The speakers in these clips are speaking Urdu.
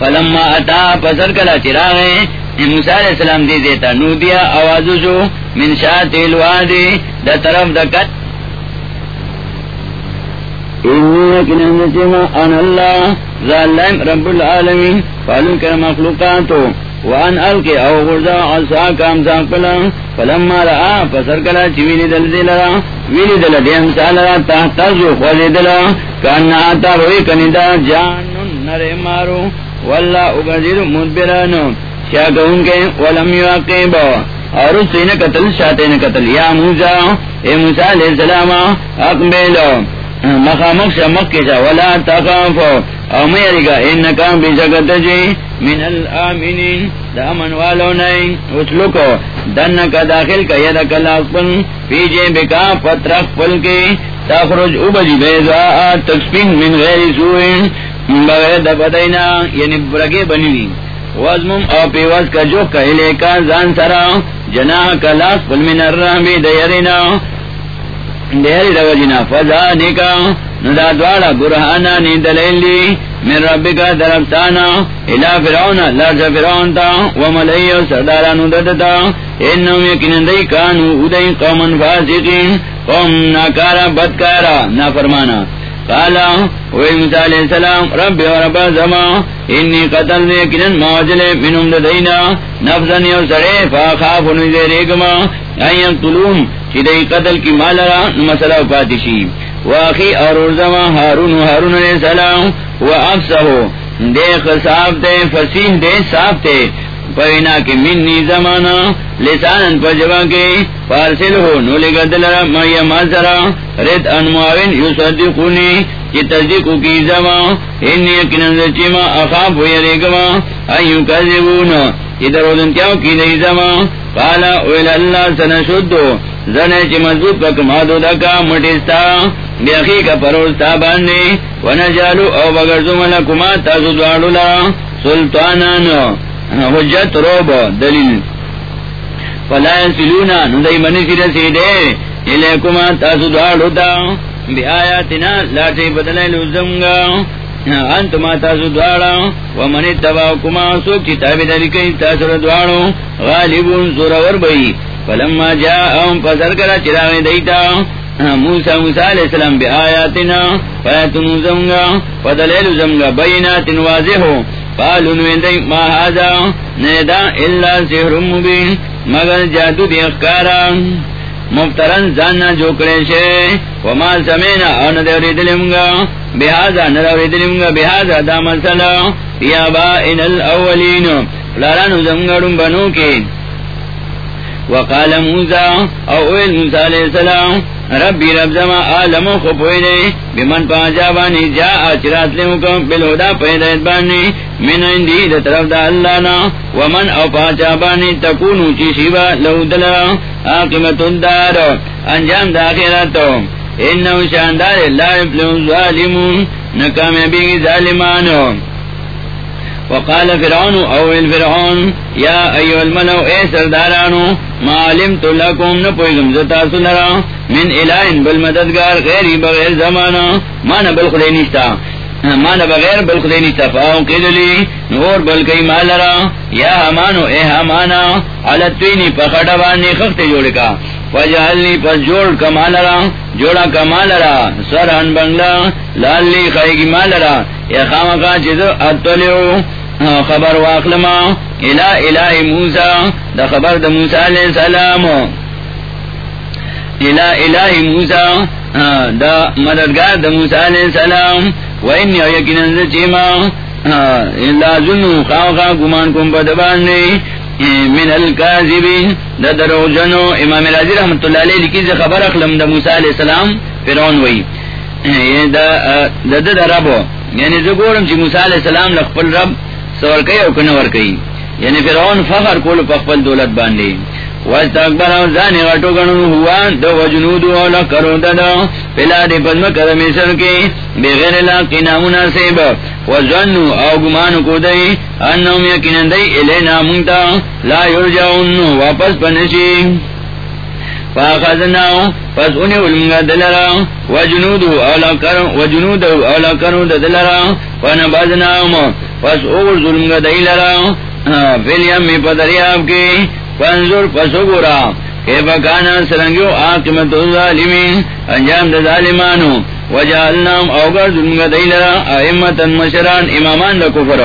فلما اتا پسر کلا چراغ موسیٰ علیہ السلام دی دیتا نو دیا آوازو شو، من شاعت الوادی، دا طرف دا کت. انی اکنن ان اللہ، ظالم رب العالمین، فعلم کر مخلوقاتو، وان الکی او غرزا عصا کام ساقلا فلما رآ، پسر کلا چویلی دل دلرا ویلی دل دیم سالرا تحتازو خوزی دلا. کاننا آتا روی کنیدا جانن نرے مارو. واللہ اگزیر مدبرانو کیا کہوں گے ولم یعقیب اور اس نے قتل شاتے نے قتل. یا موسا اے موسا علیہ السلام، اقبل. مخامخ شمک کے جا، ولا تخاف. او میری میرگا انکا بشکت جی من الامنین. دا من والو نئی اسلکو دنکا داخل کا، یدک لاقبن پی جے بکا پترق پل کے. تخرج ابجی، بیضا، تکسپین من غیر سوئن. بغیر دفتینا یعنی برگے بنوی۔ وزمم او پیوز کا جو کہلے کا زان سرا، جنا کا لاس پل من الرحمی دیرنا دیری روجنا فضا نکا ندا دوارا برہانا نی دلیلی من ربی کا درفتانا۔ الہ فرعون لرز فرعون تا وملیو سردارانو ددتا۔ انہم یکنن دی کانو، ادئی قومن فاسقین۔ قوم ناکارا، بدکارا، نافرمانا۔ نا قالا وی موسیٰ علیہ السلام رب و رب زما انی قتل نیکنن موجل منم ددینا نفسن یو سرے فاخاف نوزے ریگما این طلوم چی دی قتل کی مالرا مسئلہ پاتشی واقعی اور ارزما حارون حارون علیہ السلام، و افسہو، دے خصاف دے، فسیح دے، صاف دے پرینا کی منی زمانا لسانن پجبا کے پارسل ہو نو لے لگا دلرا میا مازرا رد انموین یو صدقونی چی تصدیقو کی زما، انی اکنن چیما اخاف ہوئی ریگما، ایو کذبون، چی درودن کیاو کی دی زما، قالا اویل اللہ سنشدو، زنے چی مضبوط پک مادو دکا، مٹستا بیخی کا پروستا باندے ونجالو او بگرزو ملکما تازو دوارو لرا سلطانانو۔ حجت روب دلیل. فلا ينسلونا ندائی منی سی رسیدے الیکما تاسو دوار ہوتا بی آیاتنا لاتی بدلیلو زمگا. انتما تاسو دوارا. ومن اتباکما سوک چی تابی داری کئی تاسو دوارو. غالبون زورور بئی فلما جا ام پسر کرا چراغ دیتا. موسیٰ موسیٰ علیہ السلام بی آیاتنا. فیتنو زمگا. فدلیلو زمگا. بینات واضح ہو. قالوا نویندی، ما هذا؟ نیدا الا سحر مبین، مگر جادو دی اخکارا مفترن زاننا جوکڑے شے وما سمینا، او ندوری دلمگا بہذا ندوری دلمگا بہذا دا مسئلہ یا بائن الاولین. فلارانو زمگرم بنو کے وقال موسى، او اویل موسیٰ علیہ السلام، ربی رب زما عالم خپوئی دے، بمن پانچا بانی جا آچرات لے حکم بالہدا پیدایت بانی، من اندی دا طرف دا اللہ نا، ومن او پانچا بانی تکونو چی شیبا لہو دلا آقیمت الدار انجام دا خیراتو انہو شاندار اللہ افلون ظالمون نکامی ظالمانو وقال فرعون، او الفرعون یا ایو الملو، اے سردارانو ما علمت لکم نہ نپویگم زتا سنرا من الہین بالمددگار غیری بغیر زمانا مانا بالخلی نشتا. مانا بغیر بالخلی نشتا. فاؤں قیدلی نور بلکی مالرا یا ہمانو، اے ہمانا علتوینی پخڑا بانی خخت جوڑکا. فجعلنی پس جوڑ کمالرا جوڑا کمالرا سرحن بنگلا، لالی خیگی مالرا یا خامقا چیزو اتولیو. خبر واخلما. الہ الہ موسیٰ. دا خبر دا موسیٰ علیہ السلام. الہ الہ موسیٰ. دا مددگار دا موسیٰ علیہ السلام. و انی یقیناً چیما اللہ ظنو خواہ گمان کم بدبانی من الكاذبین دا درو جنو امام راضی رحمت اللہ علیہ لکی سے خبر اخلم دا موسیٰ علیہ السلام. فرعون وی. دا دا دا ربو یعنی زگورم چی موسیٰ علیہ السلام لخپل رب سور کئی او کنور کئی؟ یعنی فرعون فخر کول پخپل دولت باندی. واستکبر او زانی غٹو گنو ہوا دو وجنودو او لکرو دادا. پلا دی پدم کدمی سر کی بغیر لاقی نامناسب وزنو او گمانو کو دی انہم یکنن دی الینا منتا لا یرجعون، واپس پنشی. فاخذناو پس انہی علمگا دلرا. وجنودو اولا کرو وجنودو اولا کرو دلرا. فنبازناو پس اور ظلم گا دئی لرا فلیم میں پدریاب کی. پنزور پسو گورا. کہ بکانا سرنگیو آقمت الظالمین. انجام دا ظالمانو. وجعلنام اوگر ظلم گا دئی لرا آئمتا مشران امامان دا کفر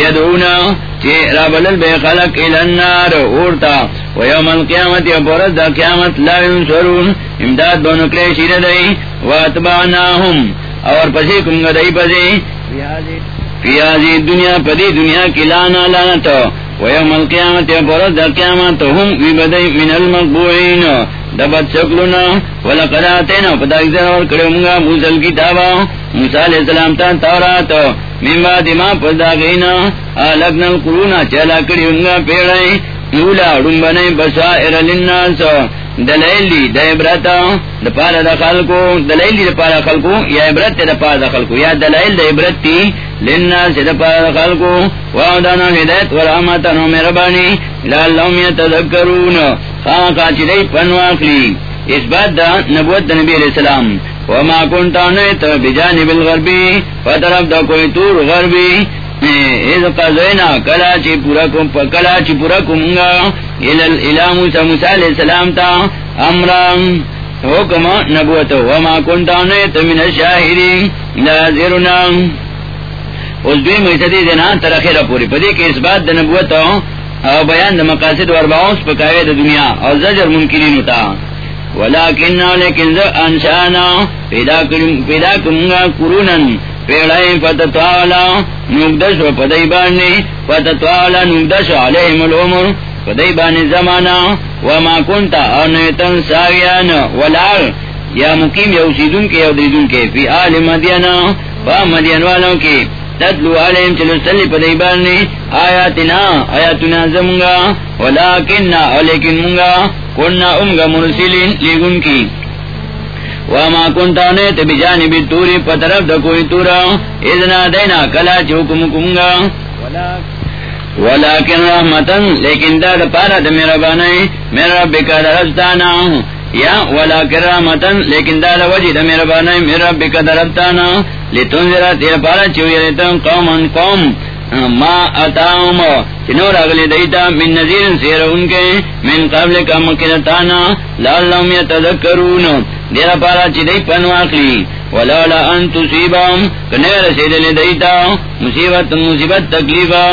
یدعونا چی رابلل بے خلق الانار اورتا. ویوم القیامت یا پورت دا قیامت لا ینسرون امداد بنکلے شیر دئی واتبعناهم. اور پسی کمگا دئی پسی. فیازی دنیا پدی دنیا کی لانا لانا تو ویوم القیامت یا پورت دا قیامت هم ویبدئی من المقبوعین. دبت شکلنا ولقد آتینا پتا اکثر اور کڑے منگا موسیٰ کتابا موسیٰ علیہ السلام تا تورات من بعد ما پدا گئینا آلگنا القرونا چلا کڑی منگا پیڑائی. اولا رنبنی بسائر للناس دلائلی دا عبرتا دا پارا دا خلقو، دلائلی دا پارا خلقو، یا عبرت دا پارا دا خلقو، یا دلائل دا عبرت تی، للناس دا پارا دا خلقو، وعدانا ہدایت ورحمتا نو مربانی لاللہم یتذکرون۔ خاقا چلی پنواقلی اس بات دا نبوت دا نبی علیہ السلام۔ وما کنتا نیت بجانب الغربی فطرف دا کوئی تور غربی۔ کلا چی پورا کم کلا چی پورا کمگا الى موسیٰ موسیٰ علیہ السلام تا امرام حکم نبوت، وما کنتا نیت من الشاہرین نازرنا اس دوی محسدی دینا ترخیر پوری. پدی کہ اس بات دا نبوت او بیان دا مقاصد ورباؤس پکاوے دا دنیا او زجر ممکنین ہوتا ولیکن، لیکن ذا انشانا پیدا کمگا قرونن پیڑائی فتتوالا نگدش و پدائی بانی، فتتوالا نگدش علیہم العمر. پدائی بانی زمانا وما کنتا آنیتن ساویان والعر یا مقیم یا اسیدون کے یا دریدون کے، فی آل مدینہ فا مدین والوں کے. تتلو علیہم چلو سلی پدائی بانی، آیاتنا آیاتنا زمگا ولیکننا علیکن منگا کننا امگا مرسلین، لیگن کی. وما کنتا نیت بجانب توری پترف دا کوئی تورا اذنا دینا کلا چوکم کمگا ولیکن رحمتن لیکن دا دا پارا دا میرا بانای میرا بکا دا رفتانا. یا ولیکن رحمتن لیکن دا دا وجی دا میرا بانای میرا بکا دا رفتانا. لیتون زیرا تیر پارا چوئی ریتن قومن قوم. ما اتاهم چنور اگلی دیتا. من نظیر سیر ان کے. من قبل کا مکنتانا لعلهم یتذکرون. دیرا پارا چی دی پنواقلی ولولا ان تصیبهم کنیر سیدل دیتا مصیبت مصیبت تکلیفا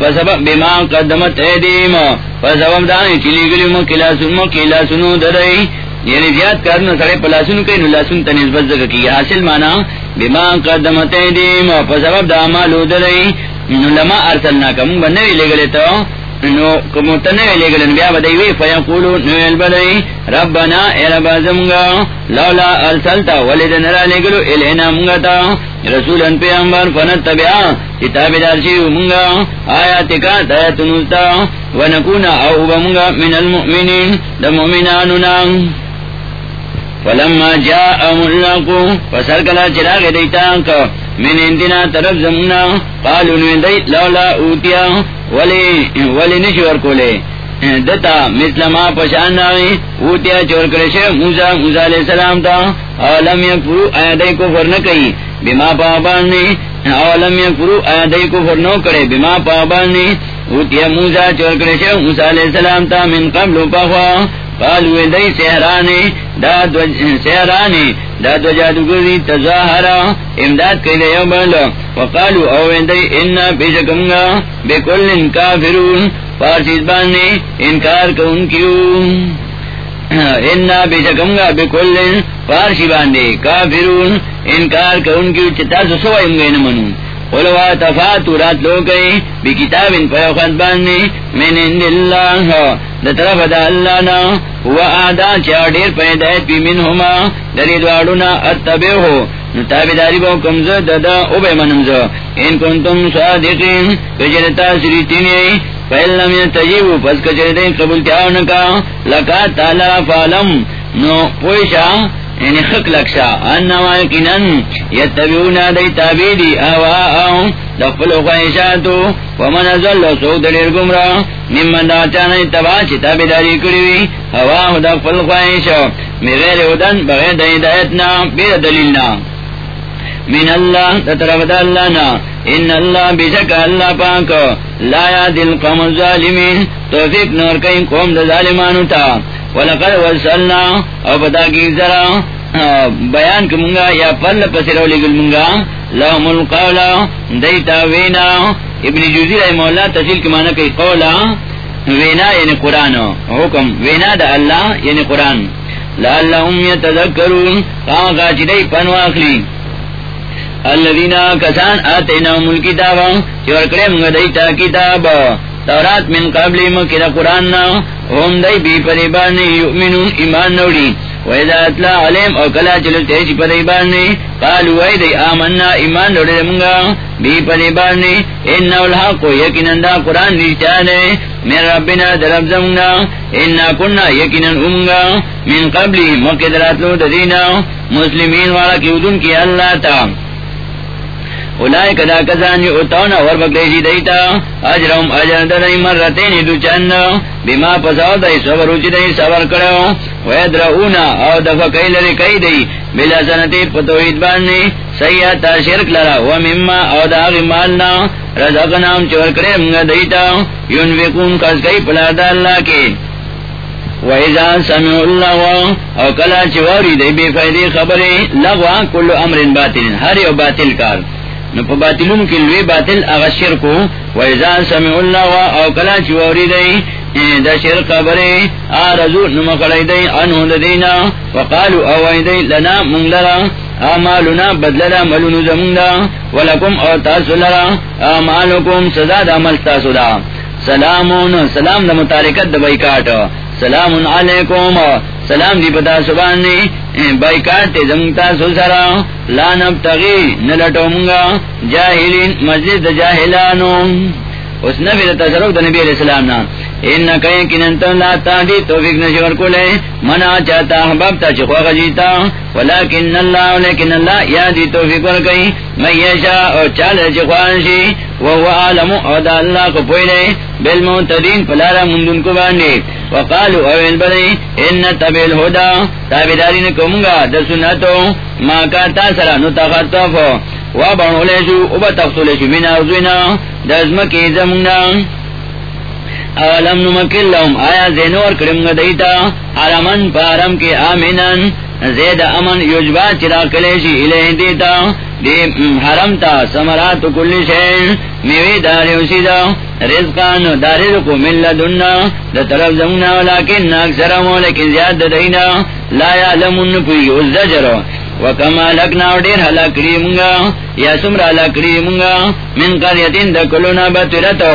پسبب بما قدمت ایدیم. پسبب دانی چلی گلی مکلا سن مکلا سنو درائی یعنی زیاد کرنا سڑے پلاسن کئی نو لاسن تا کی. حاصل مانا بما قدمت ایدیم. پسبب دا عمالو درائی نو لما ارسلنا کم بنوی لگلے تو نو کمتنے لے گلن بیا فیقولو ربنا اے رب زمگا. لولا ارسلتا ولدن را الینا منگا تا رسولا پیامبر کتاب دارشی منگا. ونکونا او بمگا من المؤمنین دا مؤمنانونا. فلما جاء ملقو فسر کلا چراغ دیتا کا من اندنا طرف زمنا، قالوا نوین دیت لولا اوتیا، ولی ولی نشور کولے دتا، مثل ما پشان ناوی اوتیا چور کرشے، موسیٰ موسیٰ علیہ السلام تا اولم یکفرو آیدائی کو فرنکی بما پابانی اولم یکفرو آیدائی کو فرنو کرے، بما پابانی، اوتیا موسیٰ چور کرشے، موسیٰ علیہ السلام تا، من قبل پاخوا قالوا دای سہرانی دا دو سہرانی دا دو جادوگری تظاہرا امداد کئی دے یو بندو وقالوا او دای انا بکل کافرون پارسیز باننی انکار کون کیو انا بیشکمگا بکل پارسی باندے کافرون، انکار کون کیو چتا سو سوائی مگئی نمنون قلوا تفاتو رات لو گئی بی کتاب ان پیو خط باننی من اند اللہ، دا طرف دا اللہ نا، ہوا آدھا چاہ دیر پیدایت بی من ہما دری دوارنا اتبیو ہو نتابداری با کمزو دادا او بے منمزو، ان کنتم صادقین کجرتا سریتینی فیلنم یتجیبو، پس کجرتا قبول تیاونکا لکا تالا فالم، نو پوشا یعنی خک لکشا. انما کنن یتبیونا دی تابیدی آواء دخل خواہشاتو ومن ازل سوک دلیر گمرا. نمن دا چانا تبا چی تابیداری کریوی. ہوا دخل خواہش بغیر ادن بغیر دا ہدایتنا، بیر دلیلنا. من اللہ، دا طرف دا اللہ نا. ان اللہ بشک اللہ پاک. لا دل قوم الظالمین. توفیق نور کئی قوم دا ظالمانو تا. ولقد وصلنا، او بتا کی ذرا بیان کمونگا یا پل پسرو لگل منگا لهم القول دیتا وینا. ابن جوزی رحمہ اللہ تحصیل کی معنی کئی قولا. وینا یعنی قرآن. حکم وینا دا اللہ یعنی قرآن. لعلهم يتذكرون قاقا چدئی پنو اخلی الذين كسان آتيناهم الكتاب چورکڑے منگا دیتا کتاب. تورات من قبل مکر قرآن نا هم دی بی پریبانی یؤمنون ایمان نوڑی ویدہ اطلاع علیم او کلا چلو تیچ پریبانی قالو ویدی آمنا ایمان نوڑی منگا. بی پریبانی انہو الحق یکنن دا قرآن نیشتانے من ربنا درب زمنا انا کننا یکنن امگا. من قبلی مکر دراتلو دینا مسلمین والا کی ادن کی اللہ تا. اولائے کدا کسانی اتونا ور بکلیشی دیتا. اجرم اجر درائی مرتین دو چند. بیما پساو دائی صبر اچی دائی صبر کرو. وید ویدرعونا او دفع کئی لری کئی دی بلا سنتی پتوحید باننی سیعتا شرک لرا. ومما او داغی مالنا. رزقنام چور کرے منگا دیتا. ینفقون کس کئی پلا دا اللہ کے. وَإِذَا سَمِعُوا اللَّغْوَ او کلا چواری دی بے فائدی خبری لغوا کل امر باطل ہر یو باطل کار. نو پا باطلون کی لوی باطل اغشر کو ویزا سمع اللہ و او کلا چواری دی یعنی دا شر قبری آرزو نمکڑی دی انہو دا دینا وقالو اوی دی لنا منگلرا آمالنا بدلنا ملونو زموندا ولکم او تاسو لرا آمالکم سزا دا عمل تاسو دا سلامون، سلام دا متارکت دا بیکاٹ سلام علیکم. سلام دی پتا سبان بائیکاٹ زمتا سو سرا لانب تغی نلٹو منگا، جاہلین، مسجد جاہلانو۔ اس نبی تصرف دا نبی علیہ السلام نا۔ ان کئی کننتن لا تاہدی توفیق نشور کولے منا چاہتا حبابتا چخوا غجیتا ولیکن اللہ ولیکن اللہ یادی توفیق ورکئی میشا اور چال چخوانشی وہو عالم اللہ کو پوئلے بالمعتدین پلارا مندن کو باندے. ان تبیل ہودا تابداری سنتو. ما کا تاثرہ نتخطفو من زمنا اولم نمکل لهم آیا زینور کرم دیتا. پارم کے آمینن. زید امن یجبا چرا کلیشی الہ دیتا، دی حرم تا سمرات کلی شین میوی داری اسی دا، رزقان داری رکو من لدننا دا طرف زمنا ولیکن اکثرمو لیکن زیاد دینا، لا یعلمون پوی الزجر وکما لکنا ډیر هلاکړي مونږه یا سمرا هلاکړي مونږه من قريتين د کلونا بترتو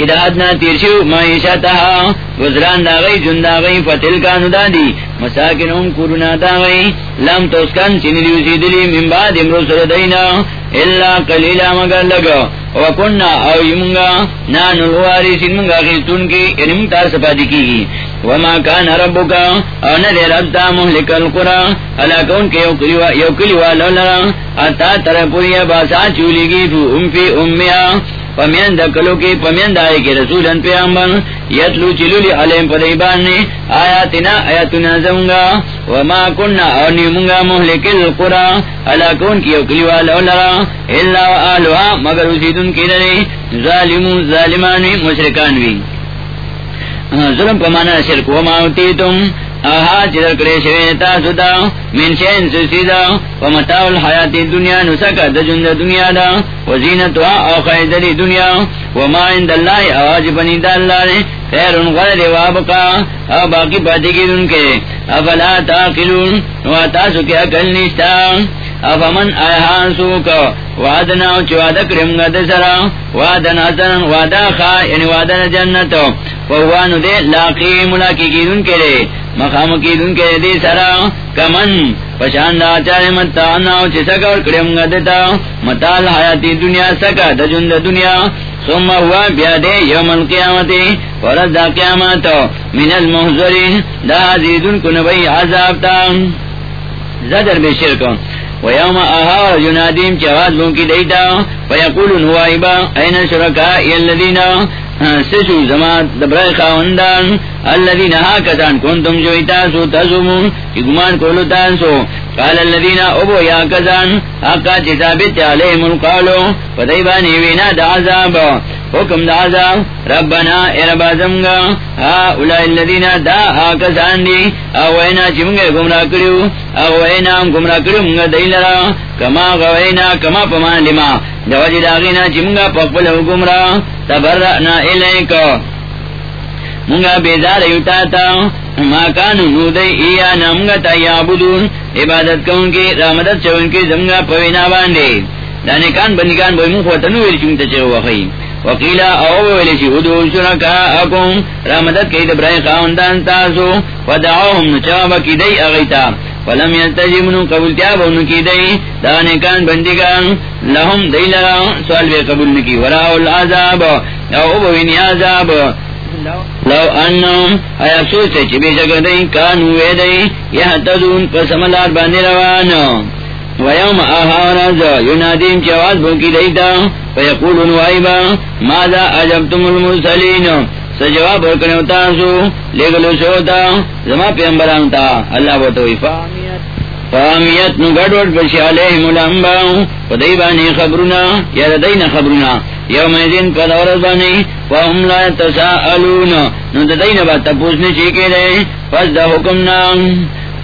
چې د ادنا تیر شو معیشتها گزران دا غي جون دا غي فتل کانو دادي مساکنهم کورونا دا غي لم توسکن چې نیو سیدلی من بعد امرو سره دینا. الا قليلا مگر لگا. وکنا او یمنگا نانو الوارثین منگا خیستون کی. یعنی منگتار سپاتی کی گی. وما کان ربکا. او ندے ربتا محلک القرآن علاکون کے یو کلیوا لولا. اتا ترپوری باسا چولی گی فو ام فی امیا پمین دکلو کی پمین دائے کے رسولن پیامبر یتلو چلولی علیم پدیبان نے، آیاتنا آیاتنا زمگا وما کننا او نیمونگا محلک القرآن علاکون کی یو کلیوا لولا اللہ و آلوها مگر اسیدن کی لرے ظالمون ظالمانی مشرکانوی ظلم پمانا شرک، وما اوتیتم آہا چدر کرے شویتا سدا من شین سسیدا ومتاو الحیات دنیا نسکا دجند دنیا دا وزینتوا او خید دی دنیا وما عند اللہ آج بنی دا اللہ نے خیر غیر وابقا او باقی پاتی کی دن کے، افلا تاقلون واتاسو کیا کل نشتا افمن آیہان سوکا، وعدنا چی وعدا کرم گا دسرا وعدنا سنن وعدا خواہ یعنی وعدنا جنتو، فہوانو دے، لاقی ملاکی کی دن کے لیے مقام کی دن کے دی سرا، کمن پشاندا چارے متا ناو چی سکا اور کرم گا دیتا۔ متال حیاتی دنیا سکا دجند دنیا۔ ثم ہوا بیا دے یوم القیامتی ورد دا قیامت من المحضرین دا عزیزن کنبئی عذاب تا۔ زدر بے شرکن ویوم آہا جنادیم چواز بون کی دیتا۔ فیقولن ہوائبا این شرکائی اللذین ہاں، سشو زما دبرای خاوندان الذين هاكذان كنتم جئتاسو تزمون کی گمان کولو تاسو قال الذين ابو يا كذان حقا ثابت عليهم القالو فديباني وینا د عذاب. حکم دا ربنا اربا زمگا ها اولائی الذین دا آکسان دی اوینا چی منگا گمرا کریو اوینا گمرا کریو، منگا دیلرا کما غوینا، کما پمان لما. دواجی داغینا چی منگا پقبل گمرا تبرعنا الیکا منگا بیزار یوتا تا، ما کانو نودی ایا نمگا تا یابدون عبادت کون کی رامدت چون کی زمگا پوینا باندے۔ دانے کان بندگان بوئی من خواتنو ویل چونتا چو وخیم وکیلا او ویلی چی ادو شرکا اکم رامدت کئی دبرائی خاوندان تاسو، ودعوهم نچواب کی دی اغیتا۔ فلم یستجیبنو قبول تیابونو کی دی۔ دانے کان بندگان لهم دی لگا سوال بے قبول نکی۔ وراؤ العذاب او بوینی عذاب۔ لو انم ایا افسوس ہے چبی جگہ دئی کانو وے دئی یہ تدون پس ملار باندې روان ويوم اهارز يناديم جواز بوکی دیتا۔ فیقولون وائبا، ماذا اجبتم المرسلین؟ سجواب ورکنو تاسو لگلو شوتا زما پیمبران تا، اللہ بوتوی فامیت۔ نو گڑوڑ بشی علیہم الانباؤ فدیبانی خبرنا یا ردین خبرنا یوم ایدین پد ورز بانی فهم لا تساءلون نو دا دین با تپوسنی چیکی دے۔ پس دا حکمنا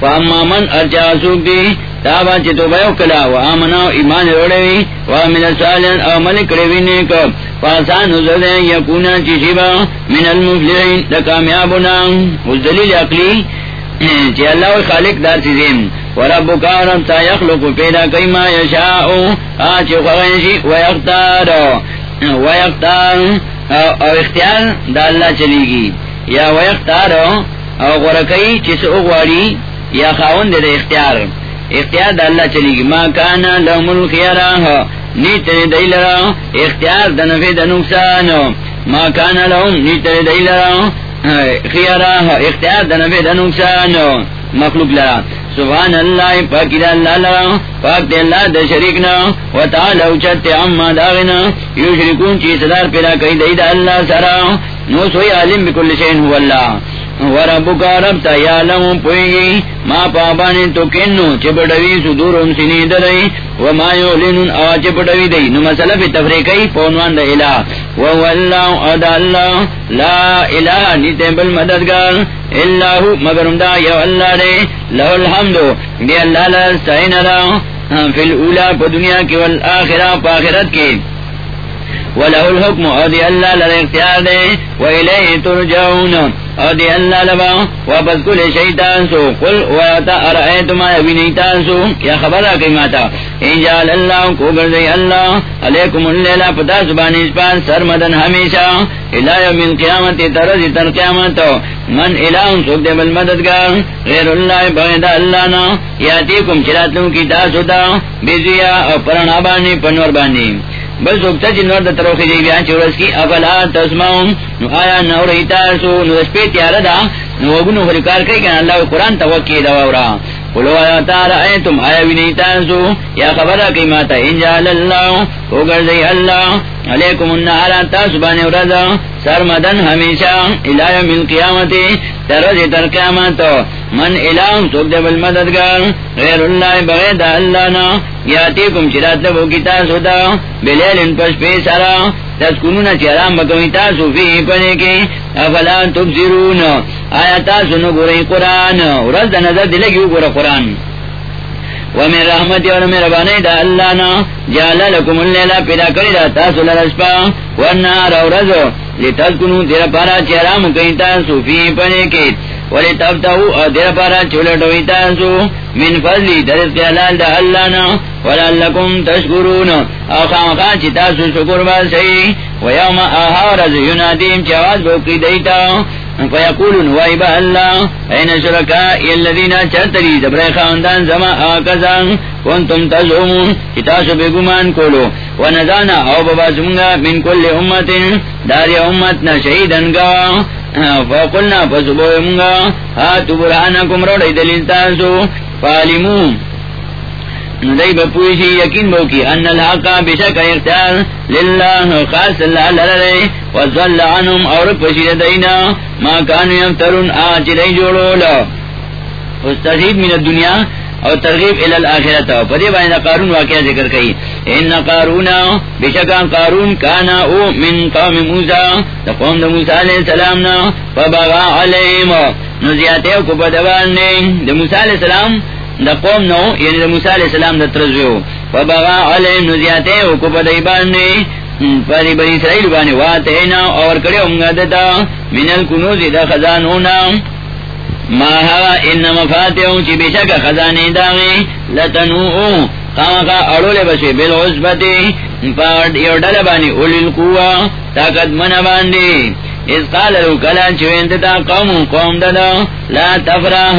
فاما من ارچا سوک دی۔ تابا چی تو بیو کلا۔ و آمناو ایمان روڑوی و آمن سالن او ملک روی نیک۔ فاسان حضر دے یکونا چی شیبا۔ من المفلحین دا کامیابونا اس دلیل اقلی۔ چی اللہ خالق دار سیزیم۔ وربو کارم تا یخلق پیدا کئی ما یشاؤ آچی خوغنشی و یختار۔ و یختار او اختیار دا اللہ چلی گی یا و یختار او غرقی چی سو غواری یا خاون دے اختیار. اختیار دا اللہ چلی گی ما کانا لهم الخیارا نیت دی لرا. اختیار دا نفی دا نقصان ما کانا لهم نیت دی لرا. ہاں، خیارا اختیار دا نفی دا نقصان مخلوق لرا. سبحان اللہ پاکی دا اللہ لرا پاک دے اللہ دا شریکنا و تعالی اوچت عما داغنا یو شرکون چی صدار پیدا کئی دی دا اللہ سرا، نو سوئی عالم بکل شین ہو اللہ۔ وربو کا رب تا یا لم پوئگی ما پابانی تو کنو چپڑوی سدورم سنی درائی وما یولنون آ چپڑوی دی نو مسئلہ پی تفریقی پونوان دا الہ. وهو اللہ ادا اللہ. لا الہ نیتے بل مددگار. اللہ مگرم دا یو اللہ دے. لہو الحمدو دی اللہ لستعین دا فی الاولا پا دنیا کی والآخرہ پا آخرت کی. وله الحكم ادي الله لا اختيار دے واليه ترجعون. ادي الله لبا واپس کل شیطان سو. قل واتا ارایتم ما یبنیتان سو؟ کیا خبر ہے ماتا؟ ان جعل الله کو گردی الله علیکم الليل، پتا زبان اسپان سرمدن ہمیشہ. الى يوم القیامت ترز تر قیامت. من الہ سو دے بل مددگار. غیر اللہ بعد اللہ نا. یاتیکم چراتوں کی تاسو دا. بزیا اور پرنا بانی پنور بانی. بل سوکتا جی چی نور دا تروخی دی بیان چورس کی، افلا تسمعون؟ نو آیا نور ایتاسو نو دسپی تیارا دا، نو وگنو خلکار کئی کن اللہ قرآن توکی دا وورا. قلو آیا تارا ایتم، آیا یا خبر کئی ماتا انجال اللہ اللہ. علیکم النہارا ورزا. سرمدن ہمیشہ الہ من قیامتی ترز تر قیامت من الہ سوک دے بالمددگار، غیر اللہ بغیر دا اللہ نا یاتیکم چرات لبو کی تاسو دا، بلیل ان پس پیسارا تسکنون چرام بکوی تاسو فی پنے کی افلا تبزرون آیا تاسو نو گوری قرآن ورز دا نظر دلگیو گور قرآن. ومن رحمت اور میرا بانے دا اللہ نا، جعل لکم اللیلہ پیدا کری دا تاسو لرسپا والنار اور رزو لتذکنو تیرا پارا چرام کئی تاسو فی پنے کی ولی تفتہو اور تیرا پارا چولٹوی تاسو، من فضلی درست حلال دا اللہ نا، ولعلکم تشکرون. او خامخان چی تاسو شکر باسی، ویوم آہا رز ینادیم چواز بوکی دیتا. فیقولون وائبا اللہ، این شرکائی اللذین چرتری دبرائی خاندان زما آکزان کنتم تزعمون، چی تاسو بگمان کولو. ونزانا او ببا سمگا من کل امت، داری امتنا شہیدن گوا فقلنا فسبو امگا ہاتو برحانکم روڑی دلیل تاسو. فالمون ندائی بپوشی یقین بو کی ان الحقا بشک اختیار للہ، خاص اللہ لرے وزل عنہم اور پشید دینا. ما کانو یفترون آچی دی جوڑو لو استخید من الدنیا اور ترغیب الاخرت. پدی بائن قارون واقعہ ذکر کئی ان قارون بشکا قارون کانا او من قوم موسیٰ، دا قوم دا موسیٰ علیہ السلام نا، فبغا علیہم. نزیاتے کو بدوان نے، دا موسیٰ علیہ السلام دا قوم نو یعنی دا موسیٰ علیہ السلام دا ترزویو. فبغا علیہم نزیاتے کو بدوان نے، پاری بنی اسرائیل بانی واتینا اور کڑے امگا دتا، من الکنوزی دا خزانونا ماہا ان مفاتیوں چی بشک خزانی داغی لتنوؤ خامقا اڑولے بشی بالعصبتی پاڑ یو ڈل بانی اولی القوہ، طاقت من باندی۔ اس قال لو کلا چوینتتا قوم قوم دادا، لا تفراہ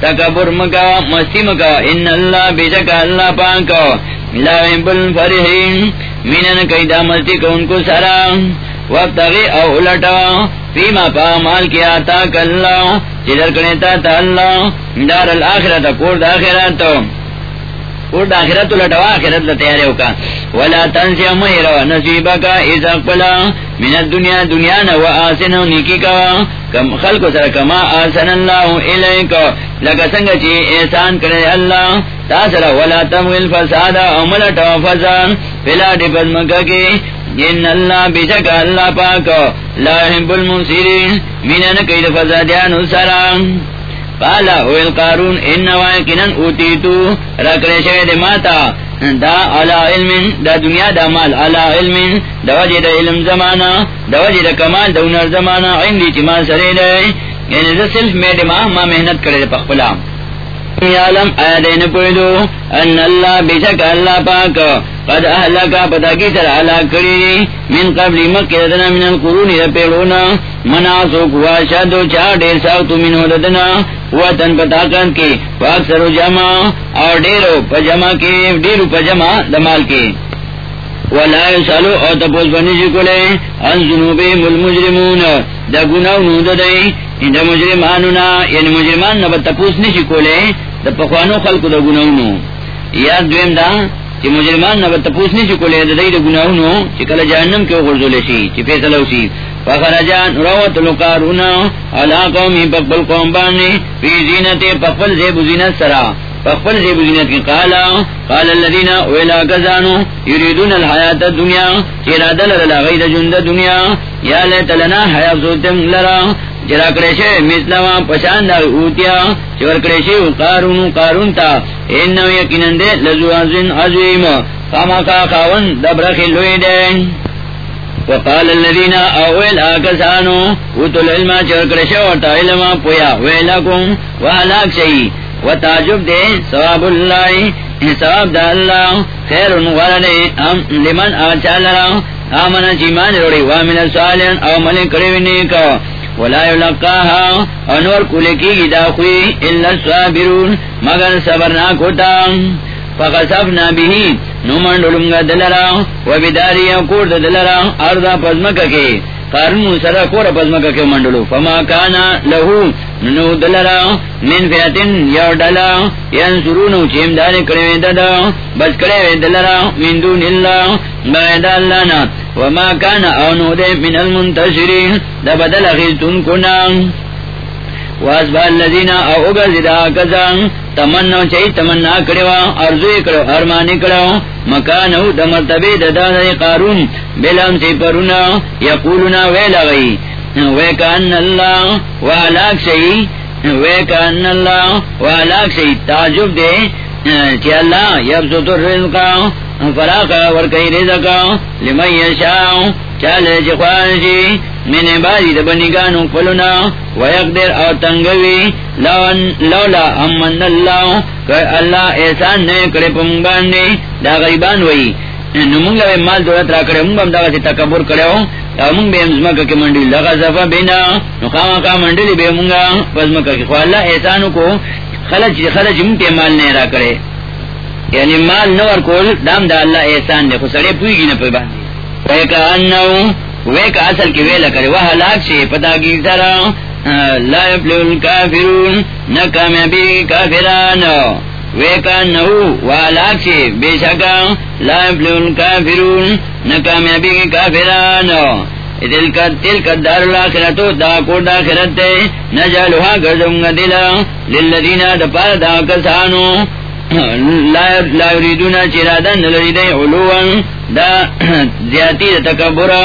تکبر مکا، مستی مکا، ان اللہ بشک اللہ پاکا لا يحب فرحین مینن قیدہ مستی کو ان کو سرا۔ وابتغی او لٹا فیما پا مال کیا تا کلا چدر کرنے تا اللہ، دار الاخرت کور دا آخرت۔ کور دا آخرت لٹوا، آخرت لتیارے ہوکا۔ ولا تنسی مہرو نصیبا کا از اقبلا من الدنیا دنیا نو آسن نیکی کا کم خلق سر کما آسن اللہ علیکا لگا سنگا چی احسان کرے اللہ۔ تاثر ولا تمغل فسادا املٹا فسان پلا دی پزمکا کی۔ ان اللہ بشک اللہ پاک لا يحب المنصرین منن کید فزادیان سلام قالا هو القارون ان واقنا اوتیتو رکڑے شوید ماتا، دا علا علم، دا دنیا دا مال، علا علم، دا وجہ دا علم زمانہ، دا وجہ دا کمال، دا انر زمانہ عندی چی ما سرے دے. یعنی دا صرف میڈ ما ما محنت کرے دا پخپلا. یعلم آیدین پویدو ان اللہ بشک اللہ پاک قد اہلکا پتا کی سر علا کری من قبل مکی ددنا من القرون دا پیڑونا مناسو کوا شادو چا دیر ساوتو من ددنا وطن پتا کن کی واکسرو جمع اور دیرو پجمع کی دیرو پجمع دمال کی ولا يسالو او تپوس بنی جی کلے ان ذنوبی ملمجرمون دا گناو نو ددائی دا مجرمانونا یعنی مجرمان نبا تپوس نشی جی کولے دا پخوانو خلقو دا گناو نو یاد دویم دا چی مجرمان نبا تپوس نشی کولے دا دا گناو نو چی کل جہنم کے غرزو لشی چی فیصلو سی فخرجان روت لقارونا علا قومی پقبل قوم بانی فی زینت پقبل زیب زینت سرا فخفل زیب زینت کی قالا، قال اللذین ویلا کزانو یریدون الحیات الدنیا چیرا دل للا غید جند دنیا. یا لیت لنا حیات سوتم لرا. چرا کرشے مثلوا پشاند اوتیا، چور کرشے قارون قارون تا انو یقینن دے لزو عزین عظیم خامقا خاون دبرخی لوی دے۔ وقال الذين اول اكسانو وتل علم چور کرشے ورتا علم پویا، ویلکم وهلاك شئی۔ و تعجب دے، ثواب اللہ، ثواب دا اللہ خیر غرنے ام لمن آچالرا آمنا چیمان روڑی، وامن سالین او ملک کریوینی کا ولا یلقاها انور کولکی گی دا خوی اللہ صابرون مگر صبرناک ہوتا فقصفنا بھی نمان ڈلنگا دلرا و بداری کور دلرا، ارضا پزمکا کی قارن سر کور پزمکا کے منڈلو۔ فما کانا لہو نو دلرا، من فیتن یو ڈلا ینسرونو چیم دانی کروی دادا بس کروی دلرا من دون اللہ باید اللہ نا۔ وما کانا اونو دے من المنتشرین دا بدل خیستون کنا. واسبا اللذین او اگزدا کزان تمنا چاہی تمنا کروا ارزوی کرو ارمانی کرو مکانو دا مرتبی دا دا قارون. بلام سی پرونا. یقولنا ویلا غی ویکان اللہ وعلاک شئی. ویکان اللہ وعلاک شئی. تعجب دے، چی اللہ یبسط الرزقا فراقا ورکی رزقا لمن یشاؤ چالے چی خوانشی من عبادی دا بنگانو ویقدر او تنگوی لولا امن اللہ. کہ اللہ احسان نئے کرے پمباندے دا غریبان وئی. نمونگا بے مال دولت را کرے مونگا دا غسی تکبر کرے ہو. او مونگ بے مزمکا کی منڈی لغا زفا بینا نخواما کا منڈی بے مونگا پزمکا کی خواہ. اللہ احسانو کو خلچ خلچ مونگتے مال نئے را کرے. یعنی مال نور کول، دام دا اللہ احسان دے خسرے پوئی گی نا پی باندی ویکا انہو، ویکا اصل کی ویلہ کرے، وہ ہلاک سے پتا کی طرح لا یفلو الكافرون الکافرون نکامیابی کافران وے کا نو والاک سے بے شکا لائف کافرون ناکامیابی کے کافران دل کا دل دار اللہ دا کو دا خرت نہ جالوہا گردوں گا دلا، للذین دپار دا کسانو۔ لا يريدون چرادن لریدے علوا. دا زیادی دا تکبرا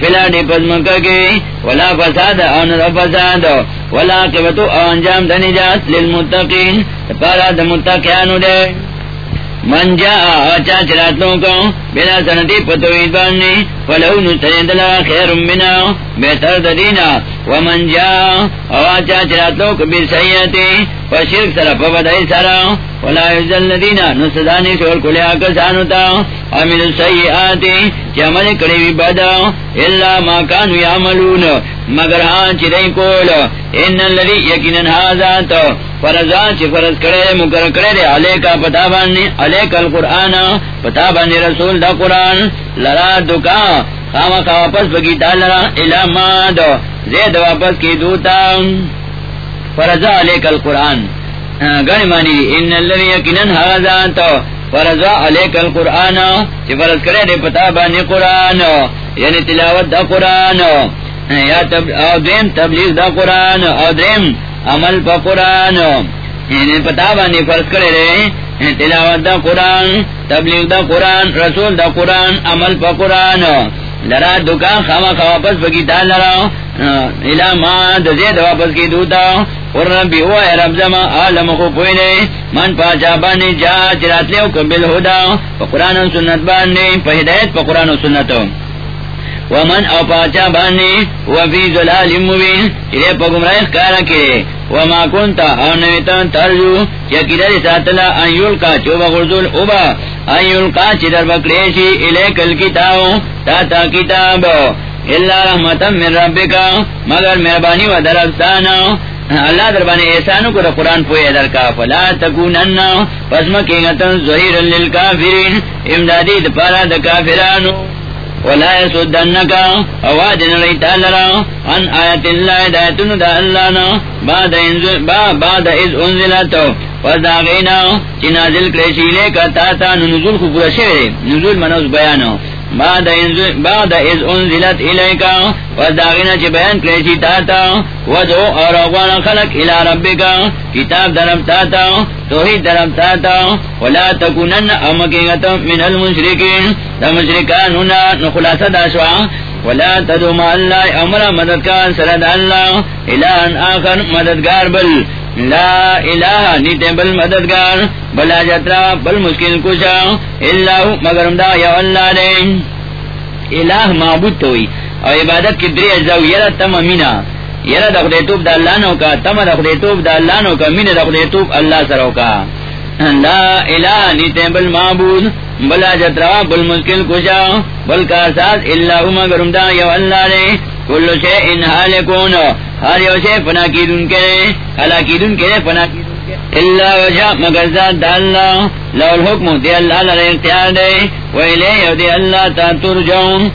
فلا دی پزمکا کی ولا فساد، آن دا فساد. ولا قبتو آنجام دا نجات للمتقین. پارا دا متقیانو دے. من جا آچا چراتلوں کو بنا سنتی پتوید باننی فلو نستریدلا خیر بنا بہتر دینا ومن جا آچا چراتلوں کو بی سیئتی فشرک سر پبدائی سرا، ولا یزل ندینا نسدانی شور کلیا کسانو تا عمل السیئاتی چی عمل کریوی بدا اللہ ما کانو یعملون مگر ہاں چی دئی کول، ان اللذی یقینن حازات فرزان چی فرز کرے مکر کرے دے۔ علی کا پتا باننی علی کا القرآن، پتا باننی رسول دا قرآن۔ لرا دکا، خاما خوا واپس بگیتا لرا، الہ ماد، زید واپس کی دوتا۔ فرزا علی کا القرآن گنی مانی، ان اللذی یقینن حازات فرضا علیک القرآن۔ چی فرض کرے دے پتا بانی قرآن یعنی تلاوت دا قرآن۔ یا دیم تبلیغ دا قرآن، او دیم عمل پا قرآن. یعنی پتا بانی فرض کرے دے تلاوت دا قرآن، تبلیغ دا قرآن، رسول دا قرآن، عمل پا قرآن. لرا دکان خاما خوا واپس بگیتا لرا. الہ ما دزید واپس کی دوتا اور ربی ہوا ہے رب زما عالم کو پوینے من پاچا بانی جا چرات لیو کو بالہدا پا قرآن و سنت بانی پا ہدایت پا قرآن و سنت ومن او پاچا بانی وفی ظلال مبین چرے پا گمراہ کارا کرے وما کنتا ہاں او نویتا ترجو چکی در ساتلا ان یلقا چوبا غرزول اوبا. ان یلقا چی در بکریشی الیک الکتاو تا تا کتاب. اللہ رحمتا من ربکا مگر مہربانی و درستانا اللہ دربان احسانو کو قرآن پوئے در کا فلا تکونن پس مکینگتن ظہیر للکافرین. امدادی دپارا دا کافرانو ولا يسدنك اواج نريتا لرا عن آيات الله دايتن دا الله نا بعد انزل با بعد اذ انزلت فداغینا چی نازل کریشی لے تا نزول خبر پورا نزول منوز بيانو بعد از انزلت الیکا وزداغینا چی بیان کلیشی تاتا ودعو اور اغوان خلق الى ربکا کتاب درم تاتا توحید درم تاتا ولا تکونن امکیغتا من المشرکین، دا مشرکانونا نخلاص داشوا ولا تدو ما اللہ امر مددکار سرد اللہ الہن آخر مددگار بل لا الہ نیتے بل مددگار بلا جترا بل مشکل کشا، اللہ مگر دا یا اللہ دے۔ الہ معبود توئی او عبادت کی دری اجزاو یرا تم امینا۔ یرا دا توب دا اللہ نو کا، تم دا توب دا اللہ نو کا، مین دا توب اللہ سرو کا۔ لا الہ نیتے بل معبود بلا جترا بل مشکل کشا، بل کا ساز اللہ مگر دا یا اللہ دے۔ کلو شے ان حالکون۔ ہر یو شے فنا کی دن کے اللہ کی دن کے فنا کی اللہ وجہ مگر ذات اللہ لو الحکم، دے اللہ لر اختیار دے۔ ویلے یو دے اللہ تا ترجون